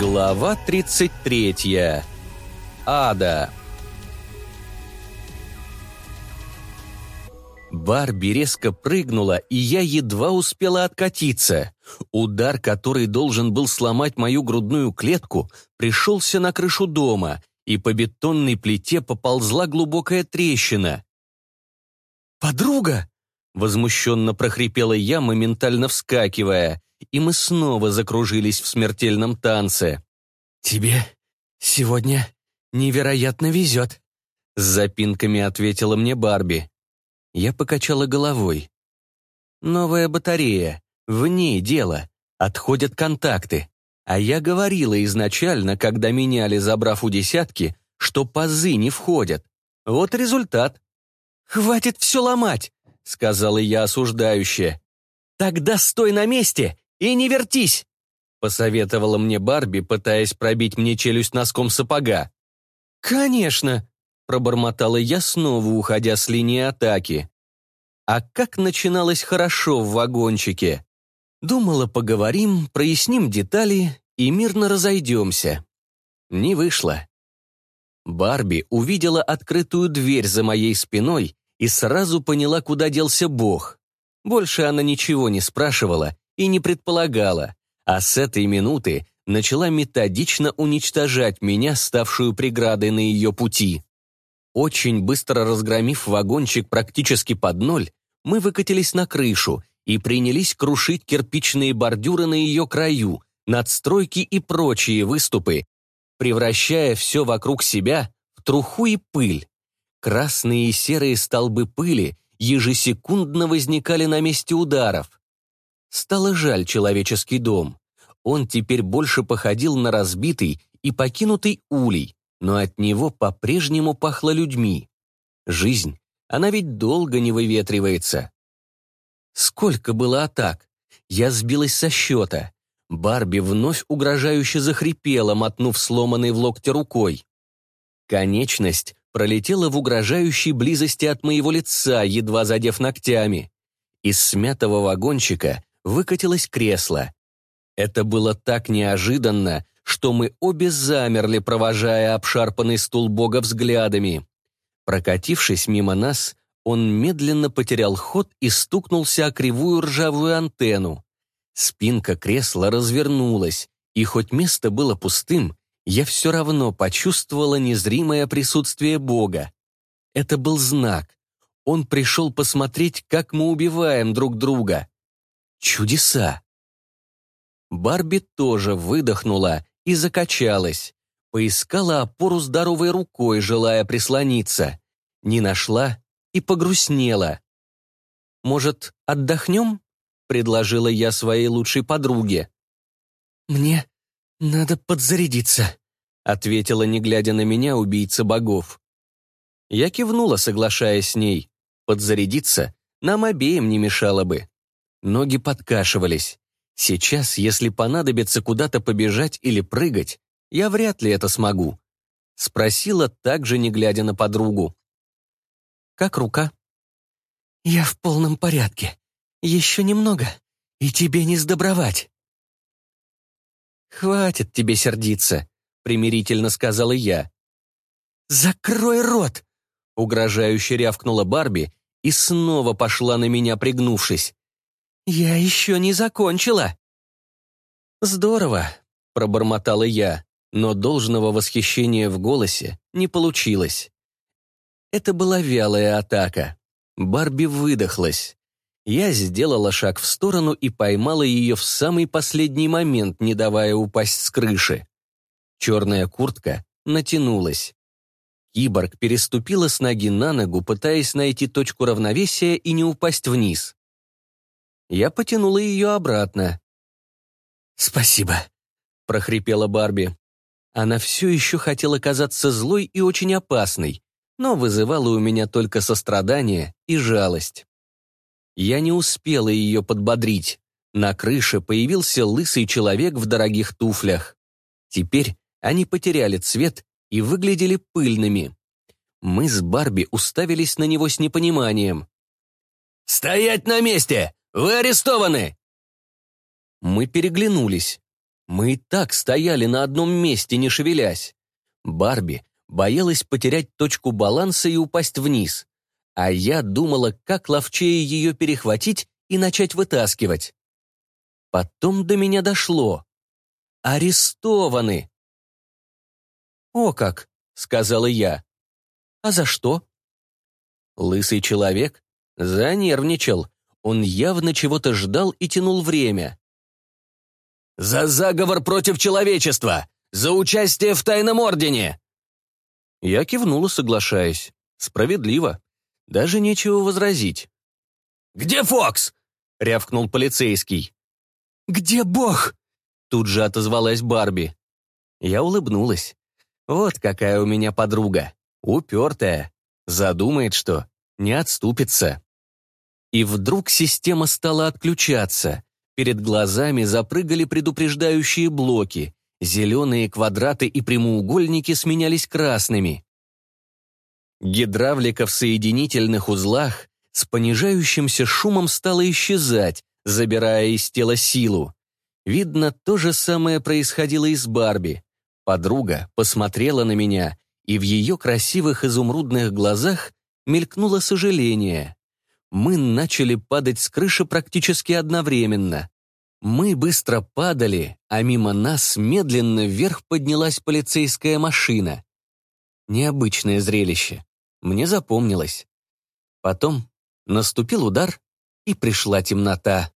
Глава 33. Ада. Барби резко прыгнула, и я едва успела откатиться. Удар, который должен был сломать мою грудную клетку, пришелся на крышу дома, и по бетонной плите поползла глубокая трещина. «Подруга!» — возмущенно прохрипела я, моментально вскакивая и мы снова закружились в смертельном танце. «Тебе сегодня невероятно везет», — с запинками ответила мне Барби. Я покачала головой. «Новая батарея. В ней дело. Отходят контакты. А я говорила изначально, когда меняли, забрав у десятки, что пазы не входят. Вот результат. «Хватит все ломать», — сказала я осуждающе. «Тогда стой на месте «И не вертись!» — посоветовала мне Барби, пытаясь пробить мне челюсть носком сапога. «Конечно!» — пробормотала я, снова уходя с линии атаки. А как начиналось хорошо в вагончике. Думала, поговорим, проясним детали и мирно разойдемся. Не вышло. Барби увидела открытую дверь за моей спиной и сразу поняла, куда делся Бог. Больше она ничего не спрашивала и не предполагала, а с этой минуты начала методично уничтожать меня, ставшую преградой на ее пути. Очень быстро разгромив вагончик практически под ноль, мы выкатились на крышу и принялись крушить кирпичные бордюры на ее краю, надстройки и прочие выступы, превращая все вокруг себя в труху и пыль. Красные и серые столбы пыли ежесекундно возникали на месте ударов. Стало жаль человеческий дом. Он теперь больше походил на разбитый и покинутый улей, но от него по-прежнему пахло людьми. Жизнь, она ведь долго не выветривается. Сколько было атак? Я сбилась со счета. Барби вновь угрожающе захрипела, мотнув сломанной в локте рукой. Конечность пролетела в угрожающей близости от моего лица, едва задев ногтями. Из смятого вагончика выкатилось кресло. Это было так неожиданно, что мы обе замерли, провожая обшарпанный стул бога взглядами. Прокатившись мимо нас, он медленно потерял ход и стукнулся о кривую ржавую антенну. Спинка кресла развернулась, и хоть место было пустым, я все равно почувствовала незримое присутствие Бога. Это был знак. Он пришел посмотреть, как мы убиваем друг друга. Чудеса! Барби тоже выдохнула и закачалась. Поискала опору здоровой рукой, желая прислониться. Не нашла и погрустнела. «Может, отдохнем?» — предложила я своей лучшей подруге. «Мне надо подзарядиться», — ответила, не глядя на меня, убийца богов. Я кивнула, соглашаясь с ней. Подзарядиться нам обеим не мешало бы. Ноги подкашивались. Сейчас, если понадобится куда-то побежать или прыгать, я вряд ли это смогу. Спросила, также не глядя на подругу. «Как рука?» «Я в полном порядке. Еще немного, и тебе не сдобровать». «Хватит тебе сердиться», — примирительно сказала я. «Закрой рот!» — угрожающе рявкнула Барби и снова пошла на меня, пригнувшись. «Я еще не закончила!» «Здорово!» — пробормотала я, но должного восхищения в голосе не получилось. Это была вялая атака. Барби выдохлась. Я сделала шаг в сторону и поймала ее в самый последний момент, не давая упасть с крыши. Черная куртка натянулась. Киборг переступила с ноги на ногу, пытаясь найти точку равновесия и не упасть вниз. Я потянула ее обратно. «Спасибо», — прохрипела Барби. Она все еще хотела казаться злой и очень опасной, но вызывала у меня только сострадание и жалость. Я не успела ее подбодрить. На крыше появился лысый человек в дорогих туфлях. Теперь они потеряли цвет и выглядели пыльными. Мы с Барби уставились на него с непониманием. «Стоять на месте! Вы арестованы!» Мы переглянулись. Мы и так стояли на одном месте, не шевелясь. Барби боялась потерять точку баланса и упасть вниз. А я думала, как ловчее ее перехватить и начать вытаскивать. Потом до меня дошло. Арестованы. «О как!» — сказала я. «А за что?» Лысый человек занервничал. Он явно чего-то ждал и тянул время. «За заговор против человечества! За участие в тайном ордене!» Я кивнула, соглашаясь. Справедливо. Даже нечего возразить. «Где Фокс?» — рявкнул полицейский. «Где Бог?» — тут же отозвалась Барби. Я улыбнулась. Вот какая у меня подруга. Упертая. Задумает, что не отступится. И вдруг система стала отключаться. Перед глазами запрыгали предупреждающие блоки. Зеленые квадраты и прямоугольники сменялись красными. Гидравлика в соединительных узлах с понижающимся шумом стала исчезать, забирая из тела силу. Видно, то же самое происходило и с Барби. Подруга посмотрела на меня, и в ее красивых изумрудных глазах мелькнуло сожаление. Мы начали падать с крыши практически одновременно. Мы быстро падали, а мимо нас медленно вверх поднялась полицейская машина. Необычное зрелище. Мне запомнилось. Потом наступил удар, и пришла темнота.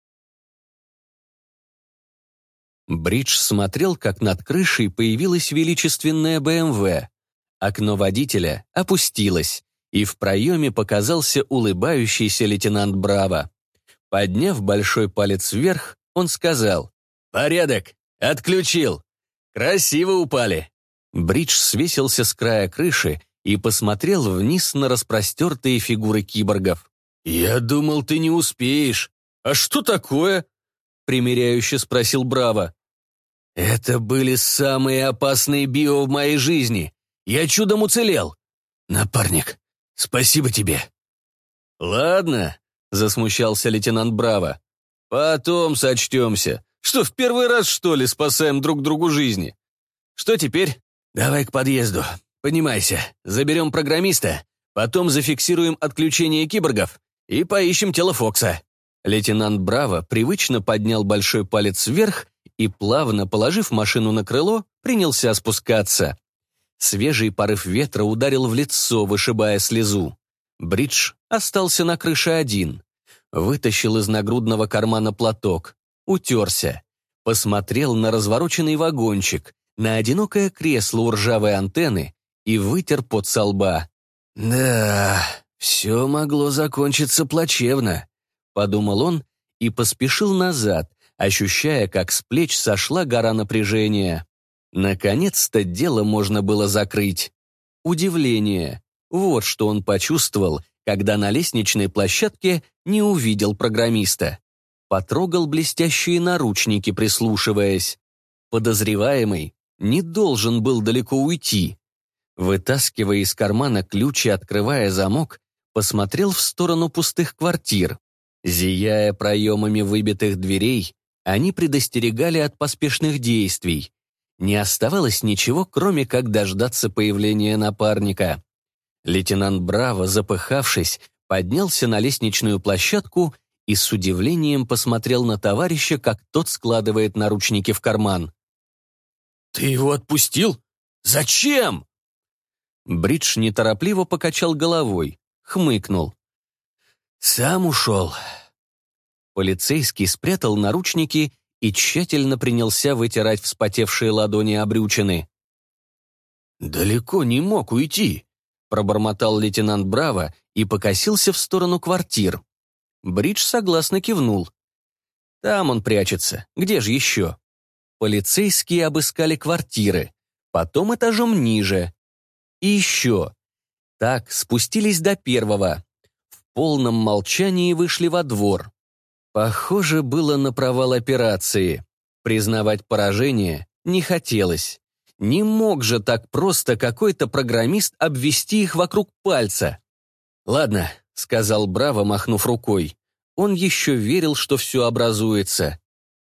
Бридж смотрел, как над крышей появилась величественная БМВ. Окно водителя опустилось, и в проеме показался улыбающийся лейтенант Браво. Подняв большой палец вверх, он сказал «Порядок! Отключил! Красиво упали!» Бридж свесился с края крыши и посмотрел вниз на распростертые фигуры киборгов. «Я думал, ты не успеешь. А что такое?» примиряюще спросил Браво. «Это были самые опасные био в моей жизни. Я чудом уцелел. Напарник, спасибо тебе». «Ладно», — засмущался лейтенант Браво. «Потом сочтемся. Что, в первый раз, что ли, спасаем друг другу жизни? Что теперь? Давай к подъезду. Поднимайся. Заберем программиста, потом зафиксируем отключение киборгов и поищем тело Фокса». Лейтенант Браво привычно поднял большой палец вверх и, плавно положив машину на крыло, принялся спускаться. Свежий порыв ветра ударил в лицо, вышибая слезу. Бридж остался на крыше один вытащил из нагрудного кармана платок, утерся, посмотрел на развороченный вагончик, на одинокое кресло у ржавой антенны и вытер пот со лба. «Да, все могло закончиться плачевно», — подумал он и поспешил назад, ощущая, как с плеч сошла гора напряжения. Наконец-то дело можно было закрыть. Удивление. Вот что он почувствовал, когда на лестничной площадке не увидел программиста. Потрогал блестящие наручники, прислушиваясь. Подозреваемый не должен был далеко уйти. Вытаскивая из кармана ключ и открывая замок, посмотрел в сторону пустых квартир. Зияя проемами выбитых дверей, они предостерегали от поспешных действий. Не оставалось ничего, кроме как дождаться появления напарника. Лейтенант Браво, запыхавшись, поднялся на лестничную площадку и с удивлением посмотрел на товарища, как тот складывает наручники в карман. «Ты его отпустил? Зачем?» Бридж неторопливо покачал головой, хмыкнул. «Сам ушел». Полицейский спрятал наручники и тщательно принялся вытирать вспотевшие ладони обрючины. «Далеко не мог уйти», пробормотал лейтенант Браво и покосился в сторону квартир. Бридж согласно кивнул. Там он прячется. Где же еще? Полицейские обыскали квартиры. Потом этажом ниже. И еще. Так, спустились до первого. В полном молчании вышли во двор. Похоже, было на провал операции. Признавать поражение не хотелось. Не мог же так просто какой-то программист обвести их вокруг пальца. «Ладно», — сказал Браво, махнув рукой. Он еще верил, что все образуется.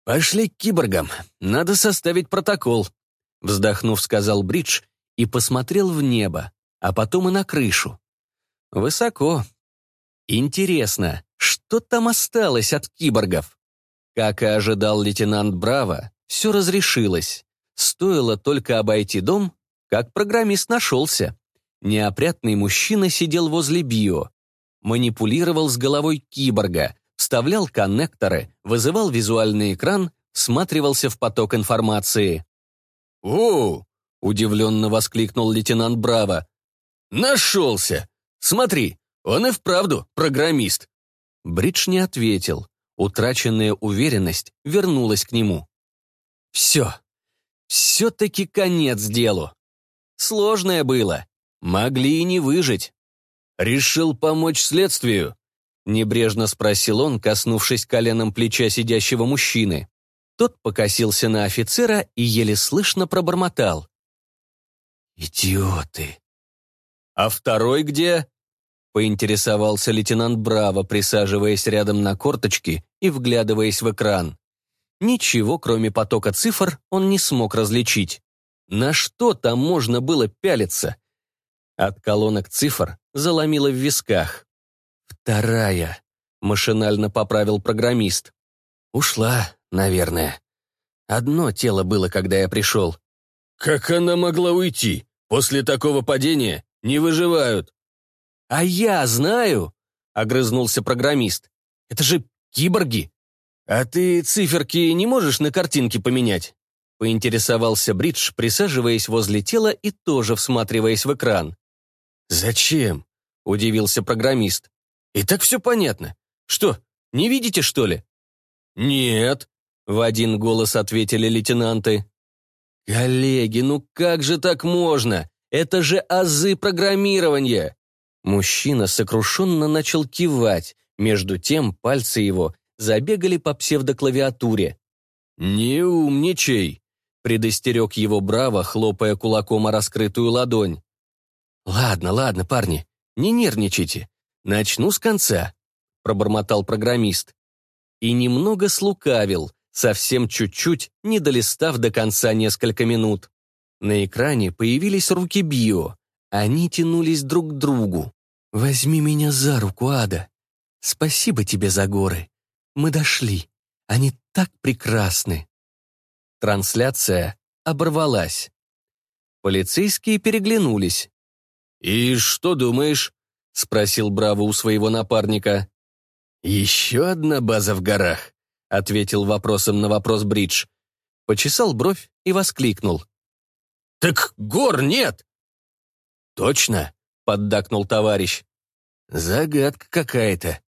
«Пошли к киборгам. Надо составить протокол», — вздохнув, сказал Бридж и посмотрел в небо, а потом и на крышу. Высоко. Интересно, что там осталось от киборгов? Как и ожидал лейтенант Браво, все разрешилось. Стоило только обойти дом, как программист нашелся. Неопрятный мужчина сидел возле био, манипулировал с головой киборга, вставлял коннекторы, вызывал визуальный экран, всматривался в поток информации. «О!» — удивленно воскликнул лейтенант Браво. «Нашелся! Смотри, он и вправду программист!» Бридж не ответил. Утраченная уверенность вернулась к нему. «Все. Все-таки конец делу. Сложное было. Могли и не выжить. Решил помочь следствию?» Небрежно спросил он, коснувшись коленом плеча сидящего мужчины. Тот покосился на офицера и еле слышно пробормотал. «Идиоты!» «А второй где?» — поинтересовался лейтенант Браво, присаживаясь рядом на корточки и вглядываясь в экран. Ничего, кроме потока цифр, он не смог различить. На что там можно было пялиться? От колонок цифр заломило в висках. «Вторая», — машинально поправил программист. «Ушла, наверное. Одно тело было, когда я пришел». «Как она могла уйти? После такого падения не выживают». «А я знаю», — огрызнулся программист. «Это же киборги. А ты циферки не можешь на картинке поменять?» Поинтересовался Бридж, присаживаясь возле тела и тоже всматриваясь в экран. «Зачем?» — удивился программист. «И так все понятно. Что, не видите, что ли?» «Нет», — в один голос ответили лейтенанты. «Коллеги, ну как же так можно? Это же азы программирования!» Мужчина сокрушенно начал кивать, между тем пальцы его забегали по псевдоклавиатуре. «Не умничай!» — предостерег его браво, хлопая кулаком о раскрытую ладонь. «Ладно, ладно, парни, не нервничайте. Начну с конца», — пробормотал программист. И немного слукавил, совсем чуть-чуть, не долистав до конца несколько минут. На экране появились руки Био. Они тянулись друг к другу. «Возьми меня за руку, Ада. Спасибо тебе за горы. Мы дошли. Они так прекрасны». Трансляция оборвалась. Полицейские переглянулись. «И что думаешь?» — спросил Браво у своего напарника. «Еще одна база в горах», — ответил вопросом на вопрос Бридж. Почесал бровь и воскликнул. «Так гор нет!» «Точно?» — поддакнул товарищ. «Загадка какая-то».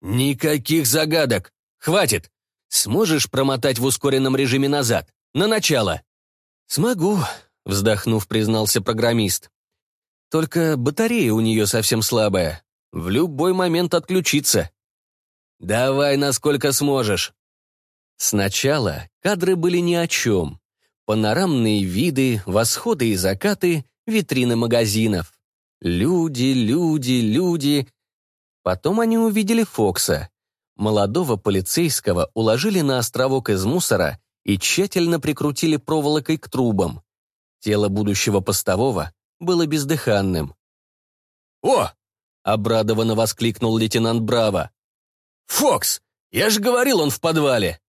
«Никаких загадок! Хватит! Сможешь промотать в ускоренном режиме назад? На начало?» «Смогу», — вздохнув, признался программист. Только батарея у нее совсем слабая. В любой момент отключится. Давай, насколько сможешь. Сначала кадры были ни о чем. Панорамные виды, восходы и закаты, витрины магазинов. Люди, люди, люди. Потом они увидели Фокса. Молодого полицейского уложили на островок из мусора и тщательно прикрутили проволокой к трубам. Тело будущего постового было бездыханным. «О!» — обрадованно воскликнул лейтенант Браво. «Фокс! Я же говорил, он в подвале!»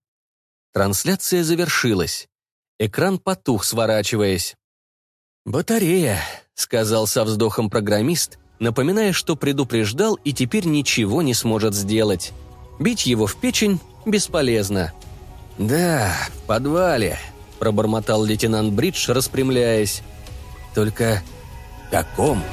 Трансляция завершилась. Экран потух, сворачиваясь. «Батарея», — сказал со вздохом программист, напоминая, что предупреждал и теперь ничего не сможет сделать. Бить его в печень бесполезно. «Да, в подвале», — пробормотал лейтенант Бридж, распрямляясь. «Только каком?»